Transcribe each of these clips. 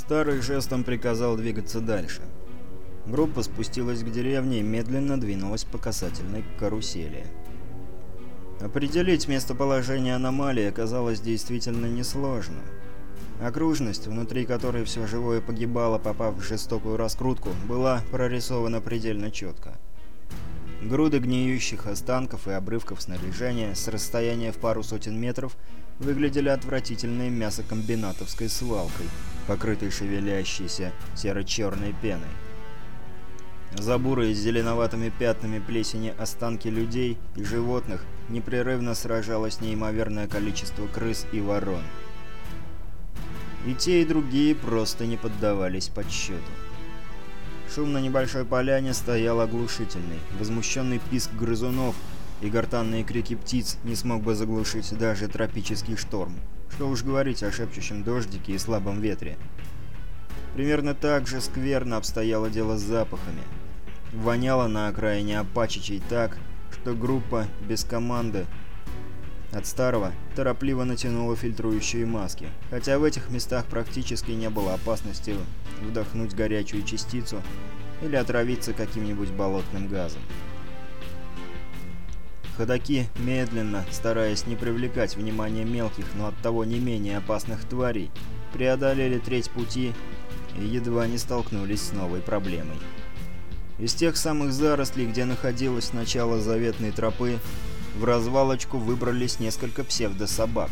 Старый жестом приказал двигаться дальше. Группа спустилась к деревне и медленно двинулась по касательной карусели. Определить местоположение аномалии оказалось действительно несложно. Окружность, внутри которой все живое погибало, попав в жестокую раскрутку, была прорисована предельно четко. Груды гниющих останков и обрывков снаряжения с расстояния в пару сотен метров выглядели отвратительной мясокомбинатовской свалкой – Покрытый шевелящейся серо-черной пеной. За бурые с зеленоватыми пятнами плесени останки людей и животных непрерывно сражалось неимоверное количество крыс и ворон. И те, и другие просто не поддавались подсчету. Шум на небольшой поляне стоял оглушительный, возмущенный писк грызунов – и гортанные крики птиц не смог бы заглушить даже тропический шторм. Что уж говорить о шепчущем дождике и слабом ветре. Примерно так же скверно обстояло дело с запахами. Воняло на окраине апачичей так, что группа без команды от старого торопливо натянула фильтрующие маски, хотя в этих местах практически не было опасности вдохнуть горячую частицу или отравиться каким-нибудь болотным газом. Ходаки, медленно, стараясь не привлекать внимание мелких, но оттого не менее опасных тварей, преодолели треть пути и едва не столкнулись с новой проблемой. Из тех самых зарослей, где находилось начало заветной тропы, в развалочку выбрались несколько псевдособак.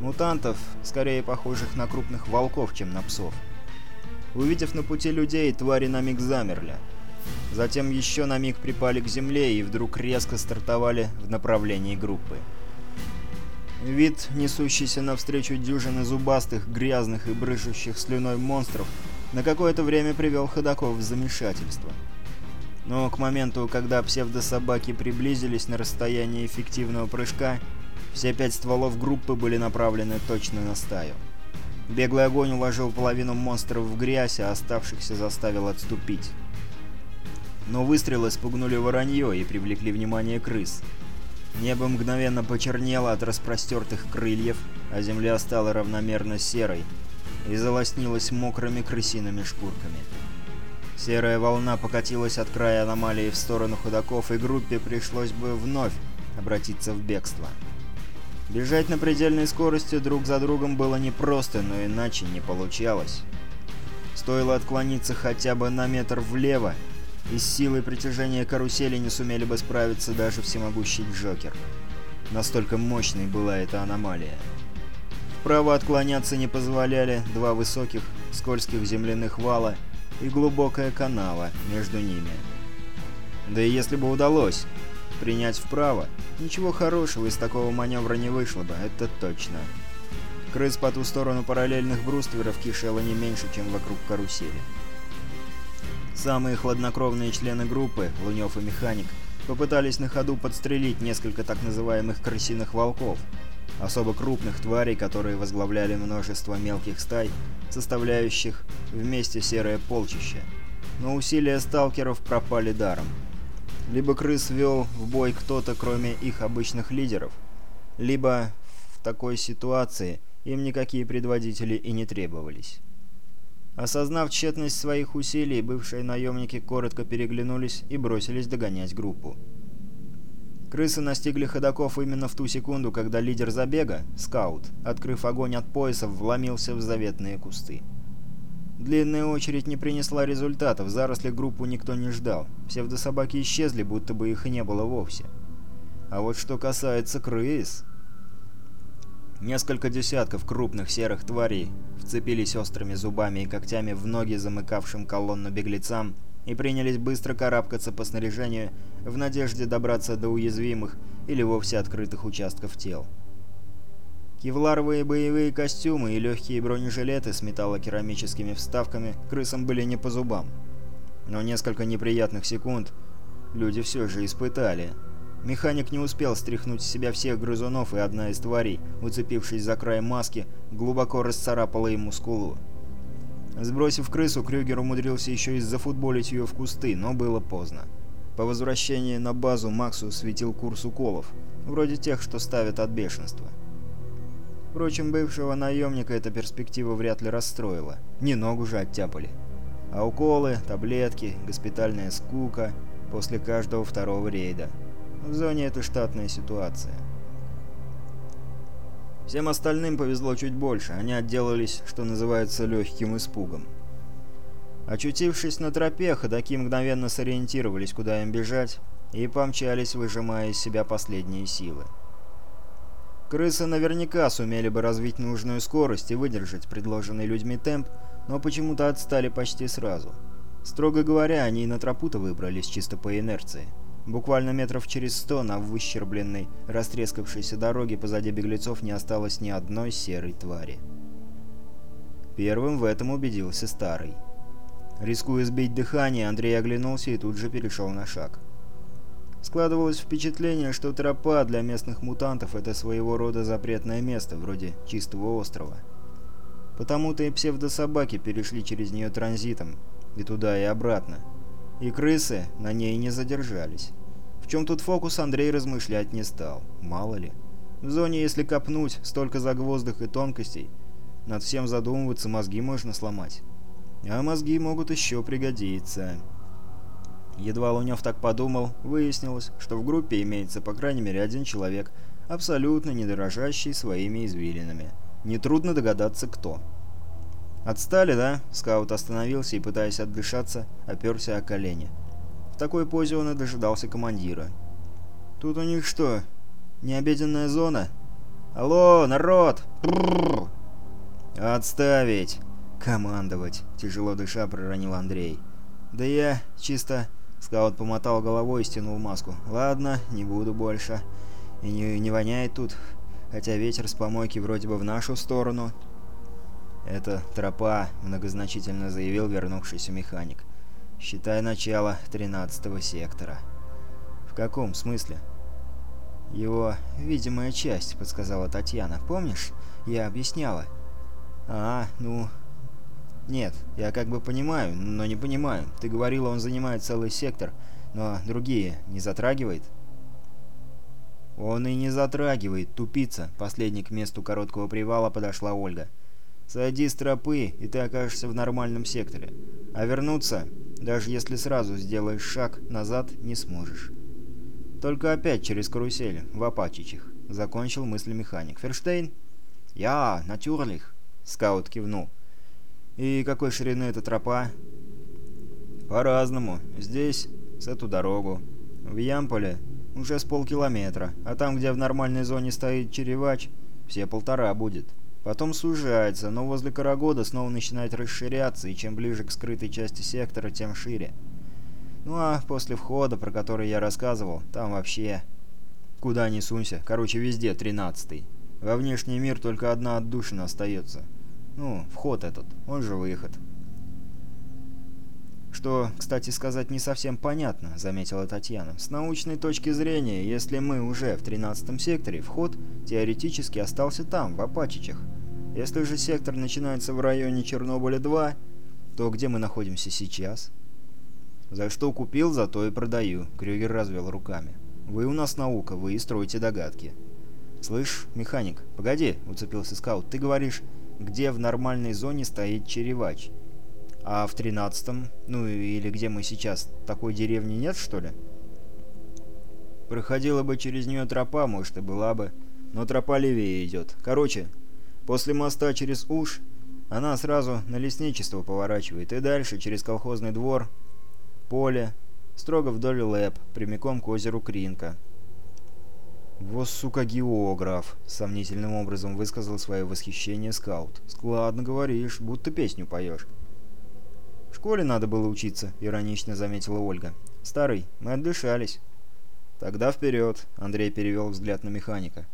Мутантов, скорее похожих на крупных волков, чем на псов. Увидев на пути людей, твари на миг замерли – Затем еще на миг припали к земле и вдруг резко стартовали в направлении группы. Вид, несущийся навстречу дюжины зубастых, грязных и брыжущих слюной монстров, на какое-то время привел ходаков в замешательство. Но к моменту, когда псевдособаки приблизились на расстояние эффективного прыжка, все пять стволов группы были направлены точно на стаю. Беглый огонь уложил половину монстров в грязь, а оставшихся заставил отступить но выстрелы спугнули воронье и привлекли внимание крыс. Небо мгновенно почернело от распростертых крыльев, а земля стала равномерно серой и залоснилась мокрыми крысиными шкурками. Серая волна покатилась от края аномалии в сторону ходоков, и группе пришлось бы вновь обратиться в бегство. Бежать на предельной скорости друг за другом было непросто, но иначе не получалось. Стоило отклониться хотя бы на метр влево, и с силой притяжения карусели не сумели бы справиться даже всемогущий Джокер. Настолько мощной была эта аномалия. Вправо отклоняться не позволяли два высоких, скользких земляных вала и глубокая канава между ними. Да и если бы удалось принять вправо, ничего хорошего из такого маневра не вышло бы, это точно. Крыс по ту сторону параллельных брустверов кишело не меньше, чем вокруг карусели. Самые хладнокровные члены группы, Лунев и Механик, попытались на ходу подстрелить несколько так называемых «крысиных волков», особо крупных тварей, которые возглавляли множество мелких стай, составляющих вместе серое полчище. Но усилия сталкеров пропали даром. Либо крыс вел в бой кто-то, кроме их обычных лидеров, либо в такой ситуации им никакие предводители и не требовались. Осознав тщетность своих усилий, бывшие наемники коротко переглянулись и бросились догонять группу. Крысы настигли ходоков именно в ту секунду, когда лидер забега, скаут, открыв огонь от поясов, вломился в заветные кусты. Длинная очередь не принесла результата, в зарослях группу никто не ждал. Псевдособаки исчезли, будто бы их и не было вовсе. А вот что касается крыс... Несколько десятков крупных серых тварей вцепились острыми зубами и когтями в ноги замыкавшим колонну беглецам и принялись быстро карабкаться по снаряжению в надежде добраться до уязвимых или вовсе открытых участков тел. Кевларовые боевые костюмы и легкие бронежилеты с металлокерамическими вставками крысам были не по зубам. Но несколько неприятных секунд люди все же испытали – Механик не успел стряхнуть с себя всех грызунов, и одна из тварей, уцепившись за край маски, глубоко расцарапала ему скулу. Сбросив крысу, Крюгер умудрился еще и зафутболить ее в кусты, но было поздно. По возвращении на базу Максу светил курс уколов, вроде тех, что ставят от бешенства. Впрочем, бывшего наемника эта перспектива вряд ли расстроила. Не ногу же оттяпали. А уколы, таблетки, госпитальная скука после каждого второго рейда – в зоне это штатная ситуация. Всем остальным повезло чуть больше, они отделались, что называется, легким испугом. Очутившись на тропе, ходаки мгновенно сориентировались, куда им бежать, и помчались, выжимая из себя последние силы. Крысы наверняка сумели бы развить нужную скорость и выдержать предложенный людьми темп, но почему-то отстали почти сразу. Строго говоря, они и на тропу-то выбрались чисто по инерции. Буквально метров через сто на выщербленной, растрескавшейся дороге позади беглецов не осталось ни одной серой твари. Первым в этом убедился Старый. Рискуя сбить дыхание, Андрей оглянулся и тут же перешел на шаг. Складывалось впечатление, что тропа для местных мутантов — это своего рода запретное место, вроде чистого острова. Потому-то и псевдособаки перешли через нее транзитом, и туда, и обратно. И крысы на ней не задержались чем тут фокус, Андрей размышлять не стал. Мало ли. В зоне, если копнуть, столько загвоздок и тонкостей. Над всем задумываться мозги можно сломать. А мозги могут еще пригодиться. Едва Лунев так подумал, выяснилось, что в группе имеется по крайней мере один человек, абсолютно не дорожащий своими извилинами. Нетрудно догадаться, кто. «Отстали, да?» Скаут остановился и, пытаясь отдышаться, оперся о колени. Такой позе он и дожидался командира. «Тут у них что, необеденная зона?» «Алло, народ!» «Отставить!» «Командовать!» — тяжело дыша проронил Андрей. «Да я чисто...» — скаут помотал головой и стянул маску. «Ладно, не буду больше. И не, не воняет тут, хотя ветер с помойки вроде бы в нашу сторону». «Это тропа», — многозначительно заявил вернувшийся механик. Считая начало 13-го сектора». «В каком смысле?» «Его видимая часть», — подсказала Татьяна. «Помнишь? Я объясняла». «А, ну...» «Нет, я как бы понимаю, но не понимаю. Ты говорила, он занимает целый сектор, но другие не затрагивает?» «Он и не затрагивает, тупица!» Последний к месту короткого привала подошла Ольга. «Сойди с тропы, и ты окажешься в нормальном секторе. А вернуться даже если сразу сделаешь шаг, назад не сможешь. Только опять через карусели, в Апачичах. Закончил мысль механик. «Ферштейн?» «Я, натюрлих!» Скаут кивнул. «И какой ширины эта тропа?» «По-разному. Здесь, с эту дорогу. В Ямполе уже с полкилометра, а там, где в нормальной зоне стоит черевач, все полтора будет». Потом сужается, но возле Карагода снова начинает расширяться, и чем ближе к скрытой части сектора, тем шире. Ну а после входа, про который я рассказывал, там вообще... Куда ни сунься, короче, везде тринадцатый. Во внешний мир только одна отдушина остается. Ну, вход этот, он же выход. «Что, кстати сказать, не совсем понятно», — заметила Татьяна. «С научной точки зрения, если мы уже в тринадцатом секторе, вход теоретически остался там, в Апачичах. Если же сектор начинается в районе Чернобыля-2, то где мы находимся сейчас? За что купил, за то и продаю, Крюгер развел руками. Вы у нас наука, вы и строите догадки. Слышь, механик, погоди, уцепился скаут, ты говоришь, где в нормальной зоне стоит черевач? А в тринадцатом, ну или где мы сейчас, такой деревни нет, что ли? Проходила бы через нее тропа, может и была бы, но тропа левее идет. Короче, После моста через Уж она сразу на лесничество поворачивает и дальше через колхозный двор, поле, строго вдоль лэп, прямиком к озеру Кринка. «Вот, сука, географ!» — сомнительным образом высказал свое восхищение скаут. «Складно говоришь, будто песню поешь». «В школе надо было учиться», — иронично заметила Ольга. «Старый, мы отдышались». «Тогда вперед!» — Андрей перевел взгляд на механика.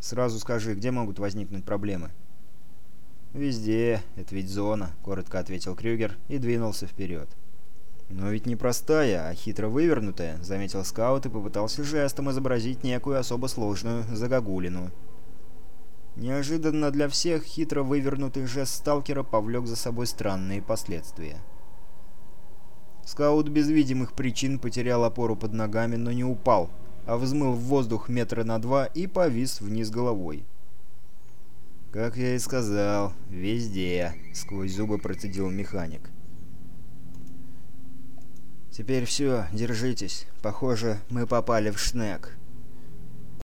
Сразу скажи, где могут возникнуть проблемы?» «Везде, это ведь зона», — коротко ответил Крюгер и двинулся вперед. «Но ведь не простая, а хитро вывернутая», — заметил скаут и попытался жестом изобразить некую особо сложную загогулину. Неожиданно для всех хитро вывернутый жест сталкера повлек за собой странные последствия. Скаут без видимых причин потерял опору под ногами, но не упал, а взмыл в воздух метра на два и повис вниз головой. «Как я и сказал, везде», — сквозь зубы процедил механик. «Теперь все, держитесь. Похоже, мы попали в шнек».